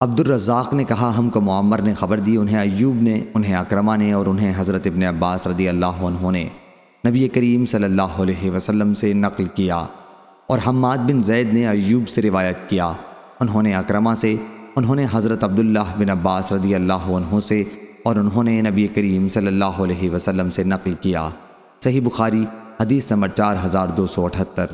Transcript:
عبد الرزاق نے کہا، ہم کو معمر نے خبر دی، انہیں ایوب نے، انہیں اکرما نے اور انہیں حضرت ابن عباس رضی اللہ عنہ نے نبی کریم صلی اللہ علیہ وسلم سے نقل کیا اور حماد بن زید نے ایوب سے روایت کیا۔ انہوں نے اکرمہ سے، انہوں نے حضرت عبداللہ بن عباس رضی اللہ عنہ سے اور انہوں نے نبی کریم صلی اللہ علیہ وسلم سے نقل کیا۔ صحیح بخاری، حدیث نمبر چار ہزار دو سو اٹھتر۔